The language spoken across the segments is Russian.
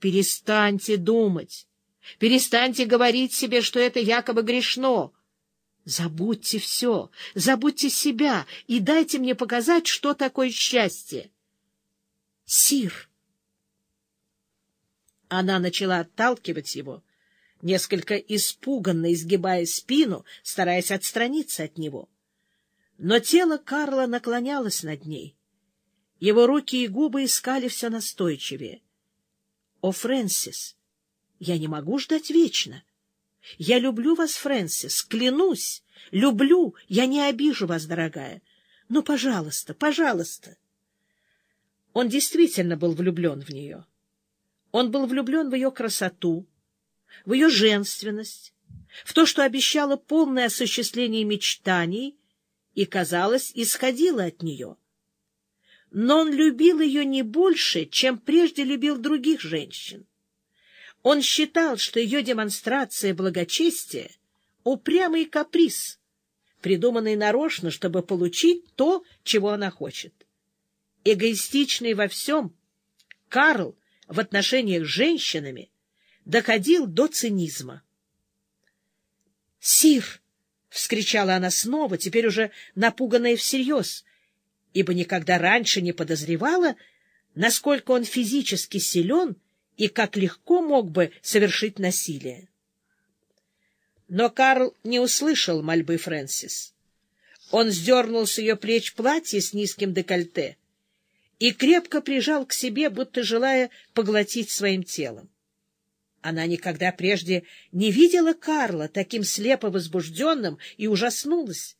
Перестаньте думать. Перестаньте говорить себе, что это якобы грешно. Забудьте все, забудьте себя и дайте мне показать, что такое счастье. Сир! Она начала отталкивать его, несколько испуганно изгибая спину, стараясь отстраниться от него. Но тело Карла наклонялось над ней. Его руки и губы искали все настойчивее. — О, Фрэнсис, я не могу ждать вечно. Я люблю вас, Фрэнсис, клянусь, люблю, я не обижу вас, дорогая. Ну, пожалуйста, пожалуйста. Он действительно был влюблен в нее. Он был влюблен в ее красоту, в ее женственность, в то, что обещало полное осуществление мечтаний и, казалось, исходило от нее. Но он любил ее не больше, чем прежде любил других женщин. Он считал, что ее демонстрация благочестия — упрямый каприз, придуманный нарочно, чтобы получить то, чего она хочет. Эгоистичный во всем, Карл в отношениях с женщинами доходил до цинизма. «Сир!» — вскричала она снова, теперь уже напуганная всерьез, ибо никогда раньше не подозревала, насколько он физически силен и как легко мог бы совершить насилие. Но Карл не услышал мольбы Фрэнсис. Он сдернул с ее плеч платье с низким декольте и крепко прижал к себе, будто желая поглотить своим телом. Она никогда прежде не видела Карла таким слепо возбужденным и ужаснулась.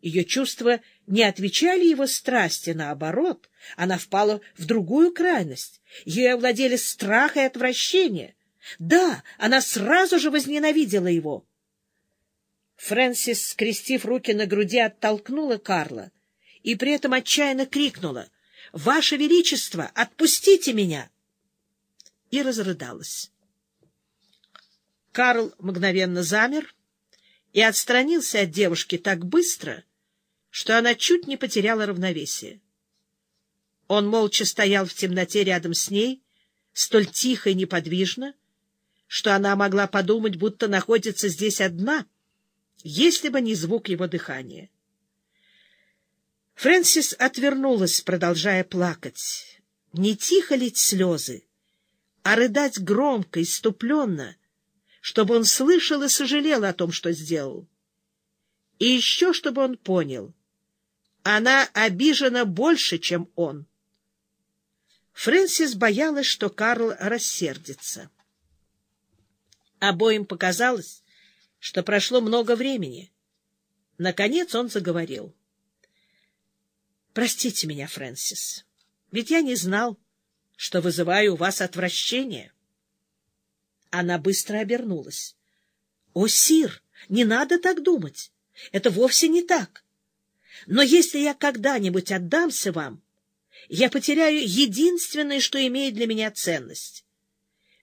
Ее чувства не отвечали его страсти, наоборот, она впала в другую крайность. Ее овладели страх и отвращение. Да, она сразу же возненавидела его. Фрэнсис, скрестив руки на груди, оттолкнула Карла и при этом отчаянно крикнула «Ваше Величество, отпустите меня!» и разрыдалась. Карл мгновенно замер и отстранился от девушки так быстро, что она чуть не потеряла равновесие. Он молча стоял в темноте рядом с ней, столь тихо и неподвижно, что она могла подумать, будто находится здесь одна, если бы не звук его дыхания. Фрэнсис отвернулась, продолжая плакать. Не тихо лить слезы, а рыдать громко, иступленно, чтобы он слышал и сожалел о том, что сделал. И еще, чтобы он понял — она обижена больше, чем он. Фрэнсис боялась, что Карл рассердится. Обоим показалось, что прошло много времени. Наконец он заговорил. — Простите меня, Фрэнсис, ведь я не знал, что вызываю у вас отвращение. Она быстро обернулась. — О, Сир, не надо так думать. Это вовсе не так. Но если я когда-нибудь отдамся вам, я потеряю единственное, что имеет для меня ценность.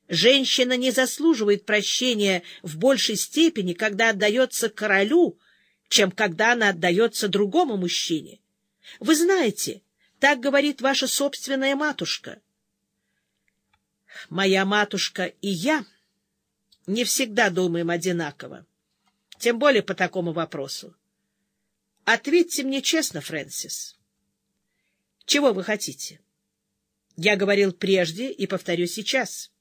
Женщина не заслуживает прощения в большей степени, когда отдается королю, чем когда она отдается другому мужчине. Вы знаете, так говорит ваша собственная матушка. Моя матушка и я не всегда думаем одинаково, тем более по такому вопросу. Ответьте мне честно, Фрэнсис. Чего вы хотите? Я говорил прежде и повторю сейчас.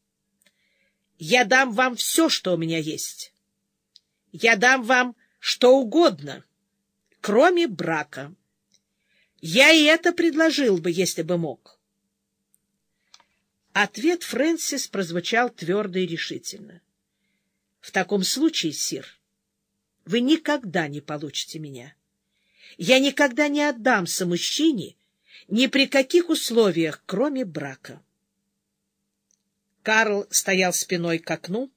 Я дам вам все, что у меня есть. Я дам вам что угодно, кроме брака. Я и это предложил бы, если бы мог. Ответ Фрэнсис прозвучал твердо и решительно. — В таком случае, сир, вы никогда не получите меня. — я никогда не отдамся мужчине ни при каких условиях, кроме брака. Карл стоял спиной к окну.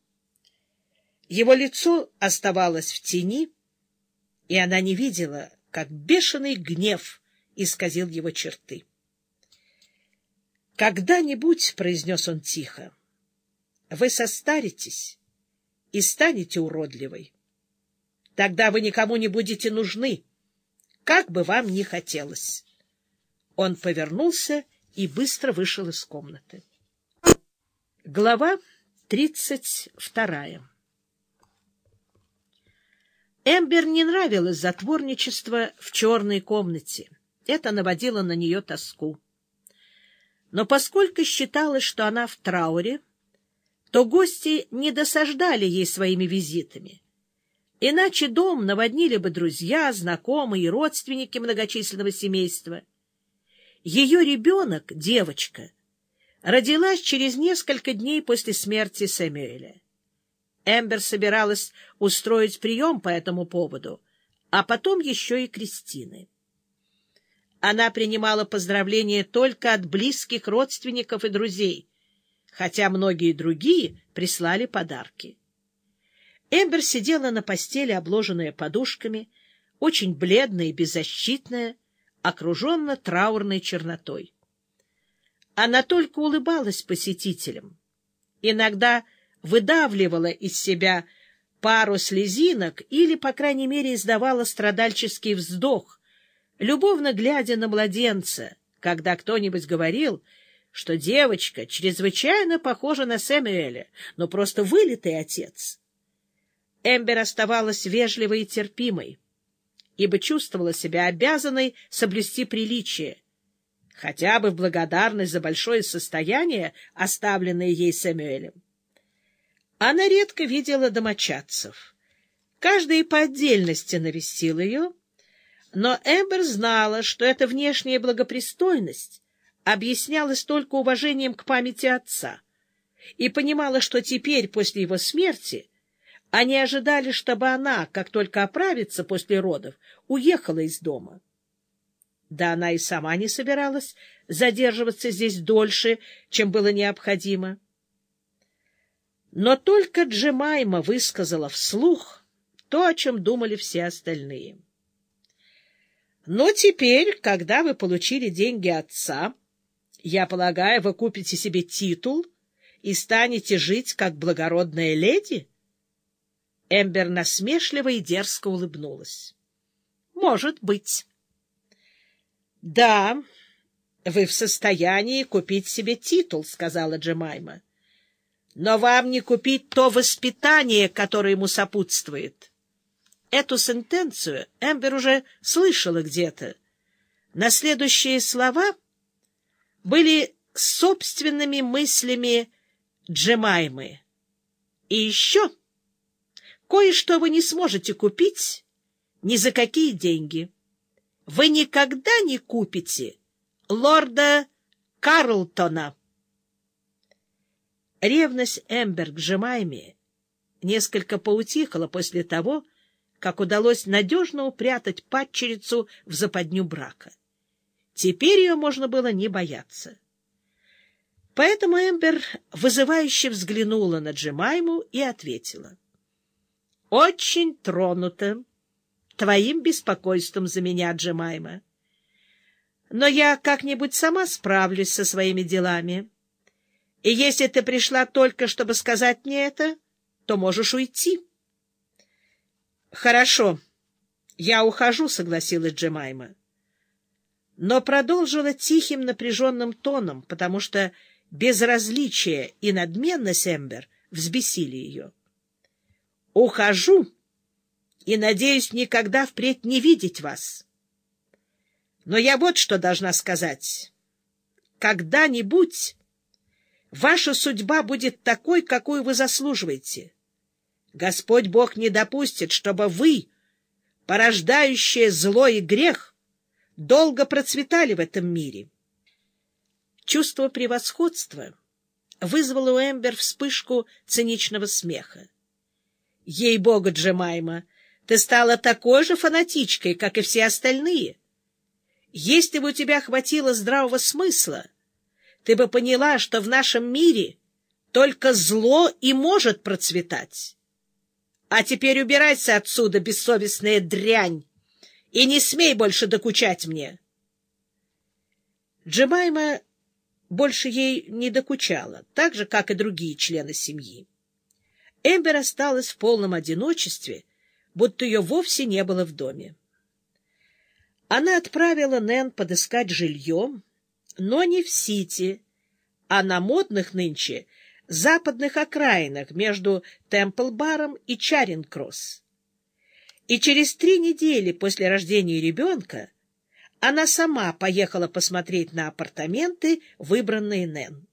Его лицо оставалось в тени, и она не видела, как бешеный гнев исказил его черты. «Когда-нибудь, — произнес он тихо, — вы состаритесь и станете уродливой. Тогда вы никому не будете нужны» как бы вам ни хотелось. Он повернулся и быстро вышел из комнаты. Глава тридцать вторая Эмбер не нравилось затворничество в черной комнате. Это наводило на нее тоску. Но поскольку считалось, что она в трауре, то гости не досаждали ей своими визитами. Иначе дом наводнили бы друзья, знакомые и родственники многочисленного семейства. Ее ребенок, девочка — родилась через несколько дней после смерти Сэмюэля. Эмбер собиралась устроить прием по этому поводу, а потом еще и Кристины. Она принимала поздравления только от близких родственников и друзей, хотя многие другие прислали подарки. Эмбер сидела на постели, обложенная подушками, очень бледная и беззащитная, окруженная траурной чернотой. Она только улыбалась посетителям. Иногда выдавливала из себя пару слезинок или, по крайней мере, издавала страдальческий вздох, любовно глядя на младенца, когда кто-нибудь говорил, что девочка чрезвычайно похожа на Сэмюэля, но просто вылитый отец. Эмбер оставалась вежливой и терпимой, ибо чувствовала себя обязанной соблюсти приличие, хотя бы в благодарность за большое состояние, оставленное ей Сэмюэлем. Она редко видела домочадцев. Каждый по отдельности навестил ее, но Эмбер знала, что эта внешняя благопристойность объяснялась только уважением к памяти отца, и понимала, что теперь, после его смерти, они ожидали, чтобы она, как только оправится после родов, уехала из дома. Да она и сама не собиралась задерживаться здесь дольше, чем было необходимо. Но только Джемайма высказала вслух то, о чем думали все остальные. «Но теперь, когда вы получили деньги отца, я полагаю, вы купите себе титул и станете жить как благородная леди?» Эмбер насмешливо и дерзко улыбнулась. «Может быть». — Да, вы в состоянии купить себе титул, — сказала Джемайма. — Но вам не купить то воспитание, которое ему сопутствует. Эту сентенцию Эмбер уже слышала где-то. На следующие слова были собственными мыслями Джемаймы. И еще кое-что вы не сможете купить ни за какие деньги вы никогда не купите лорда Карлтона. Ревность Эмбер к Жемайме несколько поутихла после того, как удалось надежно упрятать падчерицу в западню брака. Теперь ее можно было не бояться. Поэтому Эмбер вызывающе взглянула на Джемайму и ответила. — Очень тронута твоим беспокойством за меня, Джемайма. Но я как-нибудь сама справлюсь со своими делами. И если ты пришла только, чтобы сказать мне это, то можешь уйти. — Хорошо, я ухожу, — согласилась Джемайма. Но продолжила тихим напряженным тоном, потому что безразличие и надменность Эмбер взбесили ее. — Ухожу! — и надеюсь никогда впредь не видеть вас. Но я вот что должна сказать. Когда-нибудь ваша судьба будет такой, какую вы заслуживаете. Господь Бог не допустит, чтобы вы, порождающие зло и грех, долго процветали в этом мире. Чувство превосходства вызвало у Эмбер вспышку циничного смеха. Ей-богу, Джемайма, ты стала такой же фанатичкой, как и все остальные. Если бы у тебя хватило здравого смысла, ты бы поняла, что в нашем мире только зло и может процветать. А теперь убирайся отсюда, бессовестная дрянь, и не смей больше докучать мне. Джемайма больше ей не докучала, так же, как и другие члены семьи. Эмбер осталась в полном одиночестве, будто ее вовсе не было в доме. Она отправила Нэн подыскать жилье, но не в Сити, а на модных нынче западных окраинах между Темпл-баром и Чаринг-кросс. И через три недели после рождения ребенка она сама поехала посмотреть на апартаменты, выбранные Нэн.